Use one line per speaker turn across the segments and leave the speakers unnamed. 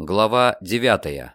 Глава девятая.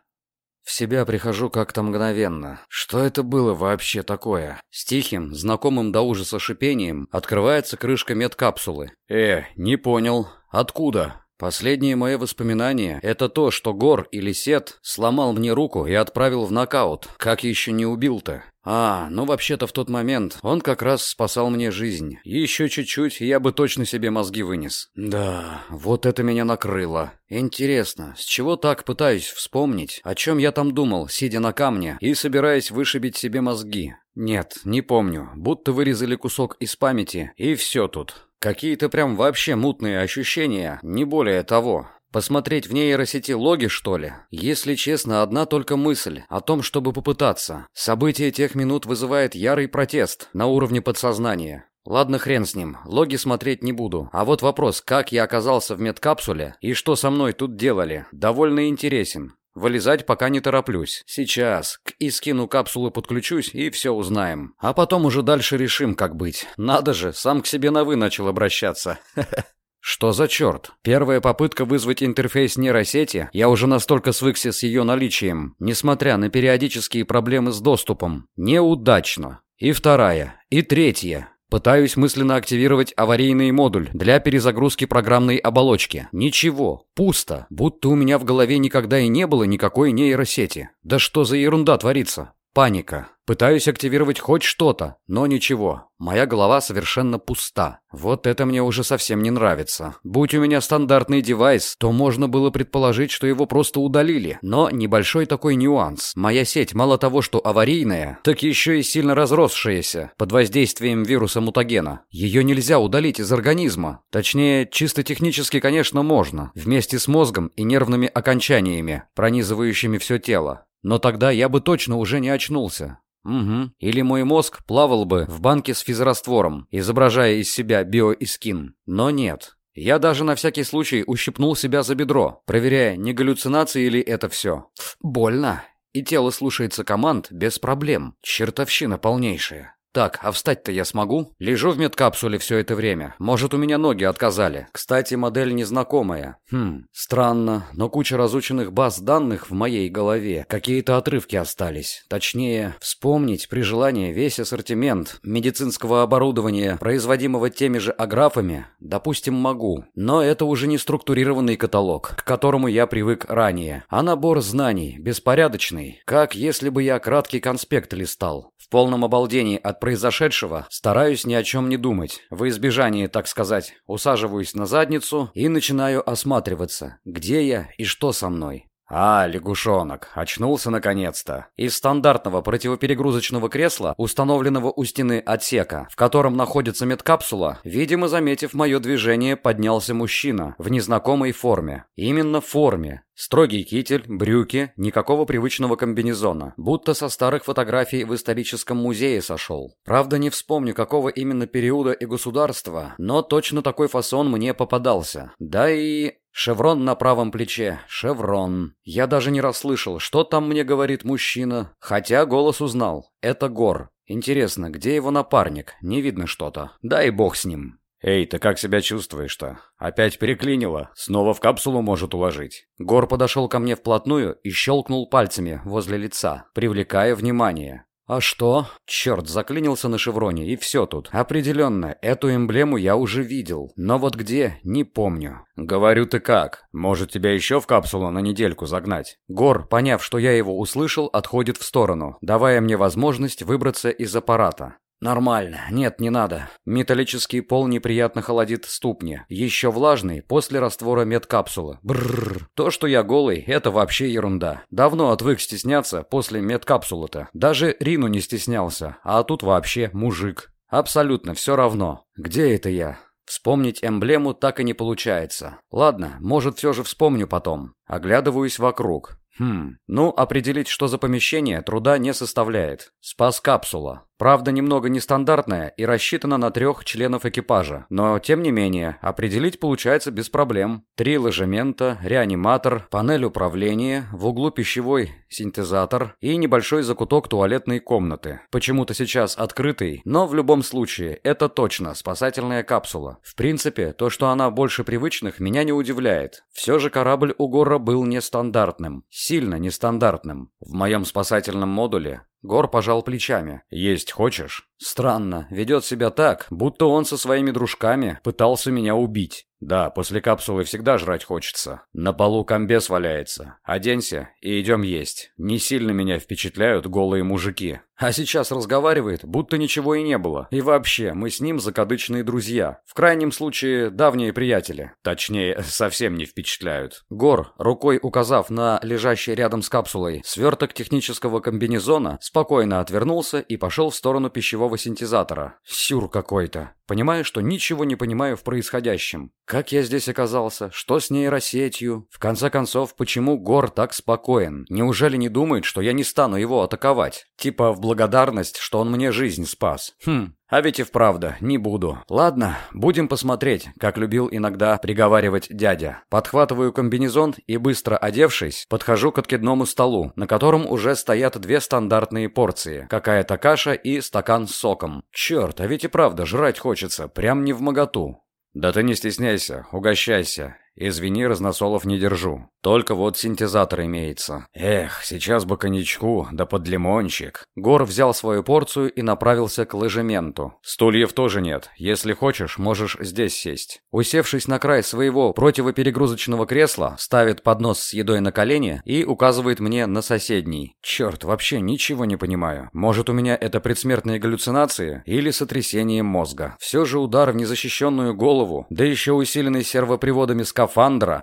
В себя прихожу как-то мгновенно. Что это было вообще такое? С тихим, знакомым до ужаса шипением открывается крышка медкапсулы. Э, не понял. Откуда? Последние мои воспоминания – это то, что Гор или Сет сломал мне руку и отправил в нокаут. Как еще не убил-то? А, ну вообще-то в тот момент он как раз спасал мне жизнь. Еще чуть-чуть, я бы точно себе мозги вынес. Да, вот это меня накрыло. Интересно, с чего так пытаюсь вспомнить, о чем я там думал, сидя на камне и собираясь вышибить себе мозги? Нет, не помню. Будто вырезали кусок из памяти, и все тут. Какие-то прям вообще мутные ощущения, не более того. Посмотреть в нейросети логи, что ли? Если честно, одна только мысль о том, чтобы попытаться. Событие тех минут вызывает ярый протест на уровне подсознания. Ладно, хрен с ним, логи смотреть не буду. А вот вопрос, как я оказался в медкапсуле и что со мной тут делали, довольно интересен. Вылезать пока не тороплюсь. Сейчас к Искину капсулы подключусь и все узнаем. А потом уже дальше решим, как быть. Надо же, сам к себе на «вы» начал обращаться. Что за черт? Первая попытка вызвать интерфейс нейросети, я уже настолько свыкся с ее наличием, несмотря на периодические проблемы с доступом. Неудачно. И вторая. И третья. Пытаюсь мысленно активировать аварийный модуль для перезагрузки программной оболочки. Ничего, пусто, будто у меня в голове никогда и не было никакой нейросети. Да что за ерунда творится? Паника. Пытаюсь активировать хоть что-то, но ничего. Моя голова совершенно пуста. Вот это мне уже совсем не нравится. Будь у меня стандартный девайс, то можно было предположить, что его просто удалили. Но небольшой такой нюанс. Моя сеть мало того, что аварийная, так еще и сильно разросшаяся под воздействием вируса мутагена. Ее нельзя удалить из организма. Точнее, чисто технически, конечно, можно. Вместе с мозгом и нервными окончаниями, пронизывающими все тело. Но тогда я бы точно уже не очнулся. Угу. Или мой мозг плавал бы в банке с физраствором, изображая из себя биоискин. Но нет. Я даже на всякий случай ущипнул себя за бедро, проверяя, не галлюцинации ли это все. Больно. И тело слушается команд без проблем. Чертовщина полнейшая. Так, а встать-то я смогу? Лежу в медкапсуле все это время. Может, у меня ноги отказали. Кстати, модель незнакомая. Хм, странно, но куча разученных баз данных в моей голове. Какие-то отрывки остались. Точнее, вспомнить при желании весь ассортимент медицинского оборудования, производимого теми же аграфами, допустим, могу. Но это уже не структурированный каталог, к которому я привык ранее, а набор знаний, беспорядочный, как если бы я краткий конспект листал. В полном обалдении от произошедшего стараюсь ни о чем не думать. В избежании, так сказать, усаживаюсь на задницу и начинаю осматриваться, где я и что со мной. А, лягушонок, очнулся наконец-то. Из стандартного противоперегрузочного кресла, установленного у стены отсека, в котором находится медкапсула, видимо, заметив мое движение, поднялся мужчина в незнакомой форме. Именно в форме. Строгий китель, брюки, никакого привычного комбинезона. Будто со старых фотографий в историческом музее сошел. Правда, не вспомню, какого именно периода и государства, но точно такой фасон мне попадался. Да и... Шеврон на правом плече. Шеврон. Я даже не расслышал, что там мне говорит мужчина. Хотя голос узнал. Это Гор. Интересно, где его напарник? Не видно что-то. Дай бог с ним. «Эй, ты как себя чувствуешь-то? Опять переклинило? Снова в капсулу может уложить?» Гор подошел ко мне вплотную и щелкнул пальцами возле лица, привлекая внимание. «А что?» Черт, заклинился на шевроне, и все тут. Определенно, эту эмблему я уже видел. Но вот где, не помню. «Говорю, ты как? Может, тебя еще в капсулу на недельку загнать?» Гор, поняв, что я его услышал, отходит в сторону, давая мне возможность выбраться из аппарата. «Нормально. Нет, не надо. Металлический пол неприятно холодит ступни. Еще влажный после раствора медкапсулы. Бррр. То, что я голый, это вообще ерунда. Давно отвык стесняться после медкапсулы-то. Даже Рину не стеснялся. А тут вообще мужик. Абсолютно все равно. Где это я?» Вспомнить эмблему так и не получается. Ладно, может, все же вспомню потом. Оглядываюсь вокруг. Хм, ну, определить, что за помещение, труда не составляет. Спас капсула. Правда, немного нестандартная и рассчитана на трех членов экипажа. Но, тем не менее, определить получается без проблем. Три ложемента, реаниматор, панель управления, в углу пищевой синтезатор и небольшой закуток туалетной комнаты. Почему-то сейчас открытый, но в любом случае, это точно спасательная капсула. В принципе, то, что она больше привычных, меня не удивляет. Все же корабль у Гора был нестандартным. Сильно нестандартным. В моем спасательном модуле Гор пожал плечами. «Есть хочешь?» Странно, ведет себя так, будто он со своими дружками пытался меня убить. Да, после капсулы всегда жрать хочется. На полу комбез валяется. Оденься и идем есть. Не сильно меня впечатляют голые мужики. А сейчас разговаривает, будто ничего и не было. И вообще, мы с ним закадычные друзья. В крайнем случае, давние приятели. Точнее, совсем не впечатляют. Гор, рукой указав на лежащий рядом с капсулой сверток технического комбинезона, спокойно отвернулся и пошел в сторону пищевого синтезатора. Сюр какой-то. Понимаю, что ничего не понимаю в происходящем. Как я здесь оказался? Что с нейросетью? В конце концов, почему Гор так спокоен? Неужели не думает, что я не стану его атаковать? Типа в благодарность, что он мне жизнь спас. Хм, а ведь и вправду, не буду. Ладно, будем посмотреть, как любил иногда приговаривать дядя. Подхватываю комбинезон и, быстро одевшись, подхожу к откидному столу, на котором уже стоят две стандартные порции. Какая-то каша и стакан с соком. Черт, а ведь и правда жрать хочется, прям не в моготу. «Да ты не стесняйся, угощайся. Извини, разносолов не держу. Только вот синтезатор имеется. Эх, сейчас бы коньячку, да под лимончик. Гор взял свою порцию и направился к ложементу. Стульев тоже нет. Если хочешь, можешь здесь сесть. Усевшись на край своего противоперегрузочного кресла, ставит поднос с едой на колени и указывает мне на соседний. Черт, вообще ничего не понимаю. Может, у меня это предсмертные галлюцинации или сотрясение мозга. Все же удар в незащищенную голову, да еще усиленный сервоприводами скафандра,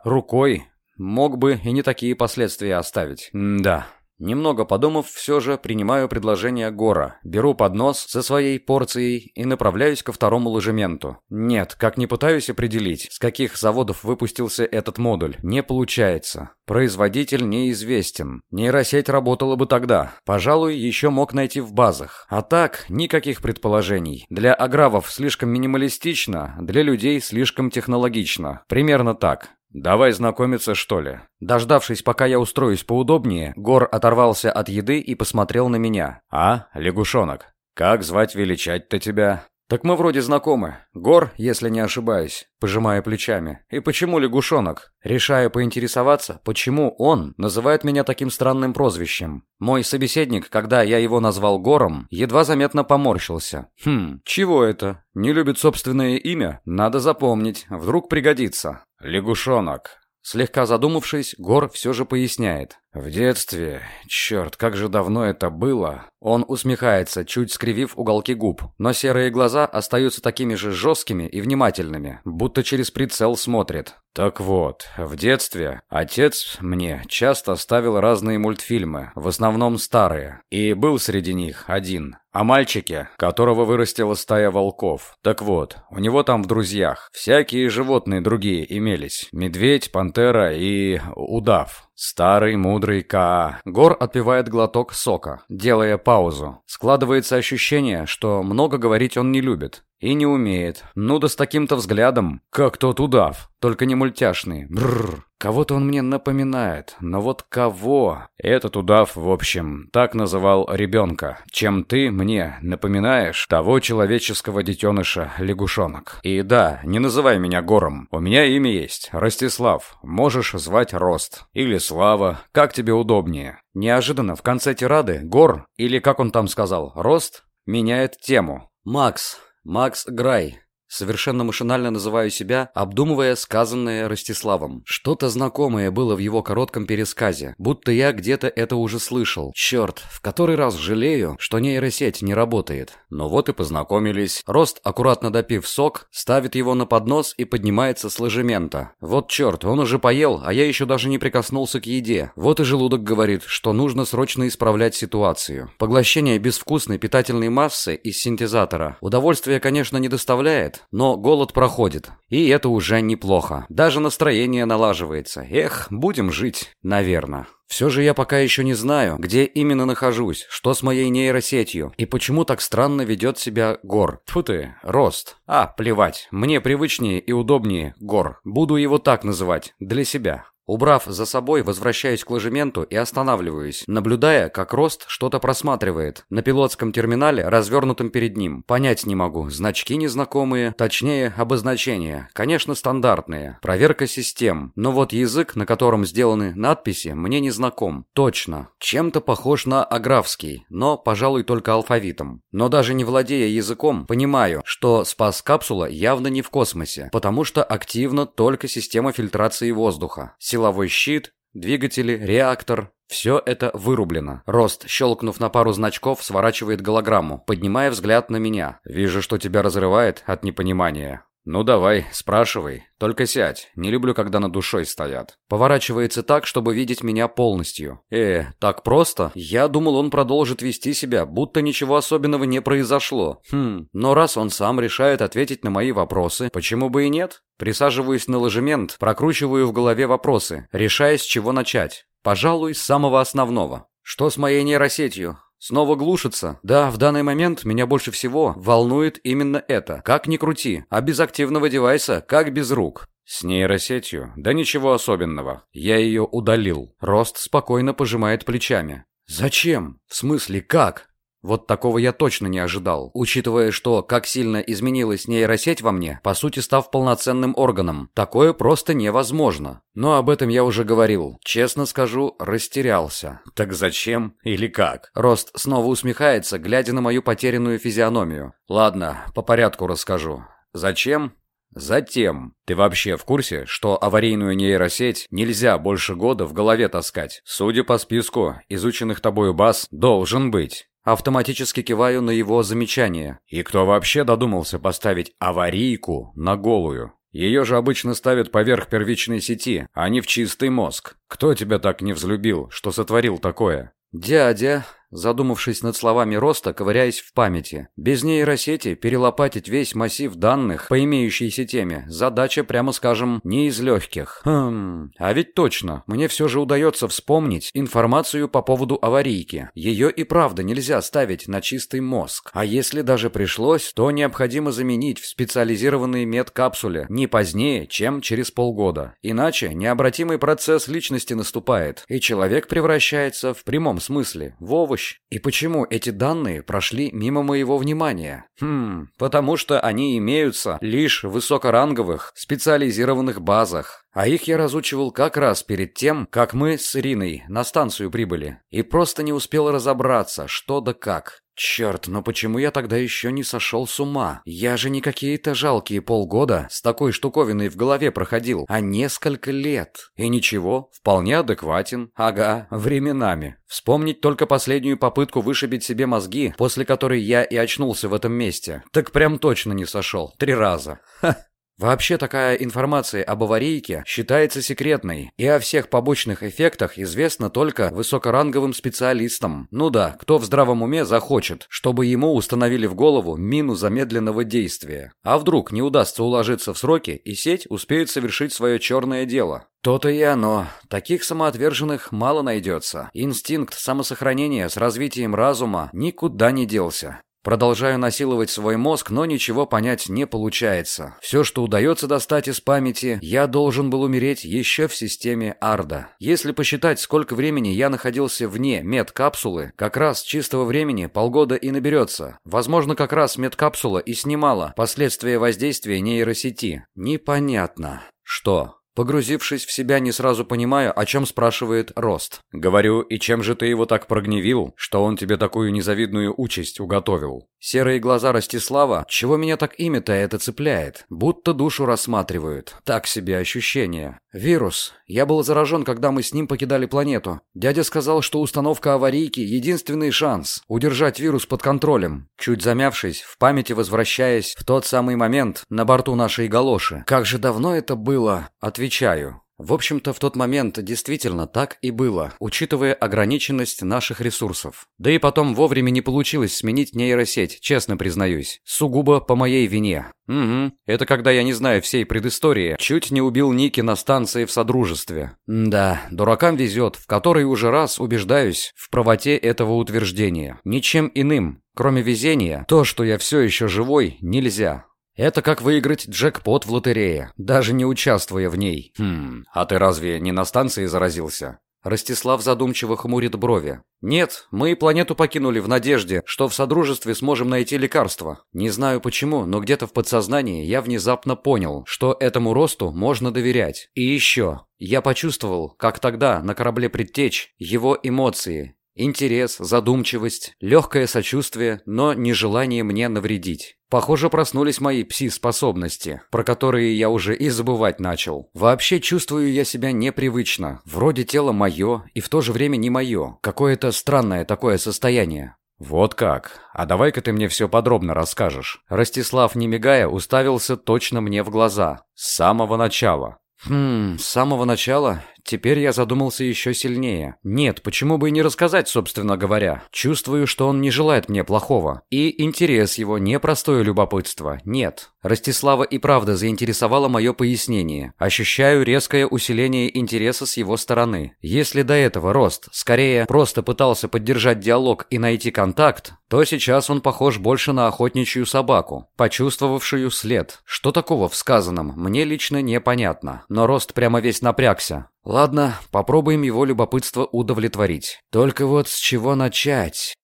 рукой, Мог бы и не такие последствия оставить. М да. Немного подумав, все же принимаю предложение Гора, беру поднос со своей порцией и направляюсь ко второму ложементу. Нет, как не пытаюсь определить, с каких заводов выпустился этот модуль, не получается. Производитель неизвестен. Нейросеть работала бы тогда. Пожалуй, еще мог найти в базах. А так, никаких предположений. Для агравов слишком минималистично, для людей слишком технологично. Примерно так. «Давай знакомиться, что ли?» Дождавшись, пока я устроюсь поудобнее, Гор оторвался от еды и посмотрел на меня. «А, лягушонок, как звать величать-то тебя?» «Так мы вроде знакомы. Гор, если не ошибаюсь», пожимая плечами. «И почему лягушонок?» Решаю поинтересоваться, почему он называет меня таким странным прозвищем. Мой собеседник, когда я его назвал Гором, едва заметно поморщился. «Хм, чего это? Не любит собственное имя? Надо запомнить, вдруг пригодится». «Лягушонок». Слегка задумавшись, Гор все же поясняет. В детстве, черт, как же давно это было. Он усмехается, чуть скривив уголки губ, но серые глаза остаются такими же жесткими и внимательными, будто через прицел смотрит. Так вот, в детстве отец мне часто ставил разные мультфильмы, в основном старые, и был среди них один о мальчике, которого вырастила стая волков. Так вот, у него там в друзьях всякие животные другие имелись. Медведь, пантера и удав. Старый мудрый Каа. Гор отпивает глоток сока, делая паузу. Складывается ощущение, что много говорить он не любит. И не умеет. Ну да с таким-то взглядом, как тот удав, только не мультяшный. Бррр. Кого-то он мне напоминает, но вот кого? Этот удав, в общем, так называл ребенка. Чем ты мне напоминаешь того человеческого детеныша лягушонок. И да, не называй меня Гором. У меня имя есть. Ростислав. Можешь звать Рост. Или Слава. Как тебе удобнее. Неожиданно в конце тирады Гор, или как он там сказал, Рост, меняет тему. Макс. Макс Грай. Совершенно машинально называю себя, обдумывая сказанное Ростиславом. Что-то знакомое было в его коротком пересказе, будто я где-то это уже слышал. Черт, в который раз жалею, что нейросеть не работает. Но вот и познакомились. Рост, аккуратно допив сок, ставит его на поднос и поднимается с ложемента. Вот черт, он уже поел, а я еще даже не прикоснулся к еде. Вот и желудок говорит, что нужно срочно исправлять ситуацию. Поглощение безвкусной питательной массы из синтезатора удовольствия, конечно, не доставляет, но голод проходит. И это уже неплохо. Даже настроение налаживается. Эх, будем жить, наверное. Все же я пока еще не знаю, где именно нахожусь, что с моей нейросетью, и почему так странно ведет себя Гор. Тьфу ты, Рост. А, плевать, мне привычнее и удобнее Гор. Буду его так называть, для себя. Убрав за собой, возвращаюсь к ложементу и останавливаюсь, наблюдая, как Рост что-то просматривает. На пилотском терминале, развернутом перед ним. Понять не могу, значки незнакомые, точнее, обозначения. Конечно, стандартные. Проверка систем. Но вот язык, на котором сделаны надписи, мне не знаком. Точно. Чем-то похож на аграфский, но, пожалуй, только алфавитом. Но даже не владея языком, понимаю, что спас-капсула явно не в космосе, потому что активна только система фильтрации воздуха силовой щит, двигатели, реактор. Все это вырублено. Рост, щелкнув на пару значков, сворачивает голограмму, поднимая взгляд на меня. «Вижу, что тебя разрывает от непонимания. «Ну давай, спрашивай. Только сядь. Не люблю, когда над душой стоят». Поворачивается так, чтобы видеть меня полностью. «Э, так просто? Я думал, он продолжит вести себя, будто ничего особенного не произошло. Хм, но раз он сам решает ответить на мои вопросы, почему бы и нет?» Присаживаюсь на ложемент, прокручиваю в голове вопросы, решая, с чего начать. Пожалуй, с самого основного. Что с моей нейросетью? Снова глушится? Да, в данный момент меня больше всего волнует именно это. Как ни крути, а без активного девайса, как без рук. С нейросетью? Да ничего особенного. Я ее удалил. Рост спокойно пожимает плечами. Зачем? В смысле, как? Вот такого я точно не ожидал, учитывая, что, как сильно изменилась нейросеть во мне, по сути став полноценным органом. Такое просто невозможно. Но об этом я уже говорил. Честно скажу, растерялся. Так зачем или как? Рост снова усмехается, глядя на мою потерянную физиономию. Ладно, по порядку расскажу. Зачем? Затем, ты вообще в курсе, что аварийную нейросеть нельзя больше года в голове таскать? Судя по списку изученных тобою баз, должен быть. Автоматически киваю на его замечание. И кто вообще додумался поставить аварийку на голую? Ее же обычно ставят поверх первичной сети, а не в чистый мозг. Кто тебя так не взлюбил, что сотворил такое? «Дядя», задумавшись над словами Роста, ковыряясь в памяти. Без нейросети перелопатить весь массив данных по имеющейся теме задача, прямо скажем, не из легких. Хм, а ведь точно, мне все же удается вспомнить информацию по поводу аварийки. Ее и правда нельзя ставить на чистый мозг. А если даже пришлось, то необходимо заменить в специализированные медкапсуле не позднее, чем через полгода. Иначе необратимый процесс личности наступает, и человек превращается в прямом смысле в овощ помощь. И почему эти данные прошли мимо моего внимания? Хм, потому что они имеются лишь в высокоранговых, специализированных базах. А их я разучивал как раз перед тем, как мы с Ириной на станцию прибыли. И просто не успел разобраться, что да как. Черт, но почему я тогда еще не сошел с ума? Я же не какие-то жалкие полгода с такой штуковиной в голове проходил, а несколько лет. И ничего, вполне адекватен. Ага, временами. Вспомнить только последнюю попытку вышибить себе мозги, после которой я и очнулся в этом месте. Так прям точно не сошел. Три раза. Ха. Вообще такая информация об аварийке считается секретной, и о всех побочных эффектах известно только высокоранговым специалистам. Ну да, кто в здравом уме захочет, чтобы ему установили в голову мину замедленного действия. А вдруг не удастся уложиться в сроки, и сеть успеет совершить свое черное дело? То-то и оно. Таких самоотверженных мало найдется. Инстинкт самосохранения с развитием разума никуда не делся. Продолжаю насиловать свой мозг, но ничего понять не получается. Все, что удается достать из памяти, я должен был умереть еще в системе Арда. Если посчитать, сколько времени я находился вне медкапсулы, как раз чистого времени полгода и наберется. Возможно, как раз медкапсула и снимала последствия воздействия нейросети. Непонятно. Что? Погрузившись в себя, не сразу понимаю, о чем спрашивает Рост. Говорю, и чем же ты его так прогневил, что он тебе такую незавидную участь уготовил? Серые глаза Ростислава, чего меня так имя-то это цепляет? Будто душу рассматривают. Так себе ощущение. Вирус. Я был заражен, когда мы с ним покидали планету. Дядя сказал, что установка аварийки — единственный шанс удержать вирус под контролем. Чуть замявшись, в памяти возвращаясь в тот самый момент на борту нашей галоши. Как же давно это было? Отвечаю. В общем-то, в тот момент действительно так и было, учитывая ограниченность наших ресурсов. Да и потом вовремя не получилось сменить нейросеть, честно признаюсь. Сугубо по моей вине. Угу, это когда я не знаю всей предыстории, чуть не убил Ники на станции в Содружестве. да, дуракам везет, в который уже раз убеждаюсь в правоте этого утверждения. Ничем иным, кроме везения, то, что я все еще живой, нельзя. Это как выиграть джекпот в лотерее, даже не участвуя в ней. Хм, а ты разве не на станции заразился? Ростислав задумчиво хмурит брови. «Нет, мы планету покинули в надежде, что в Содружестве сможем найти лекарство. Не знаю почему, но где-то в подсознании я внезапно понял, что этому росту можно доверять. И еще, я почувствовал, как тогда на корабле «Предтечь» его эмоции, Интерес, задумчивость, легкое сочувствие, но нежелание мне навредить. Похоже, проснулись мои пси-способности, про которые я уже и забывать начал. Вообще чувствую я себя непривычно. Вроде тело мое, и в то же время не мое. Какое-то странное такое состояние. «Вот как? А давай-ка ты мне все подробно расскажешь». Ростислав, не мигая, уставился точно мне в глаза. С самого начала. Хм, с самого начала Теперь я задумался еще сильнее. Нет, почему бы и не рассказать, собственно говоря. Чувствую, что он не желает мне плохого. И интерес его не простое любопытство. Нет. Ростислава и правда заинтересовало мое пояснение. Ощущаю резкое усиление интереса с его стороны. Если до этого Рост скорее просто пытался поддержать диалог и найти контакт, то сейчас он похож больше на охотничью собаку, почувствовавшую след. Что такого в сказанном, мне лично непонятно. Но Рост прямо весь напрягся. Ладно, попробуем его любопытство удовлетворить. Только вот с чего начать?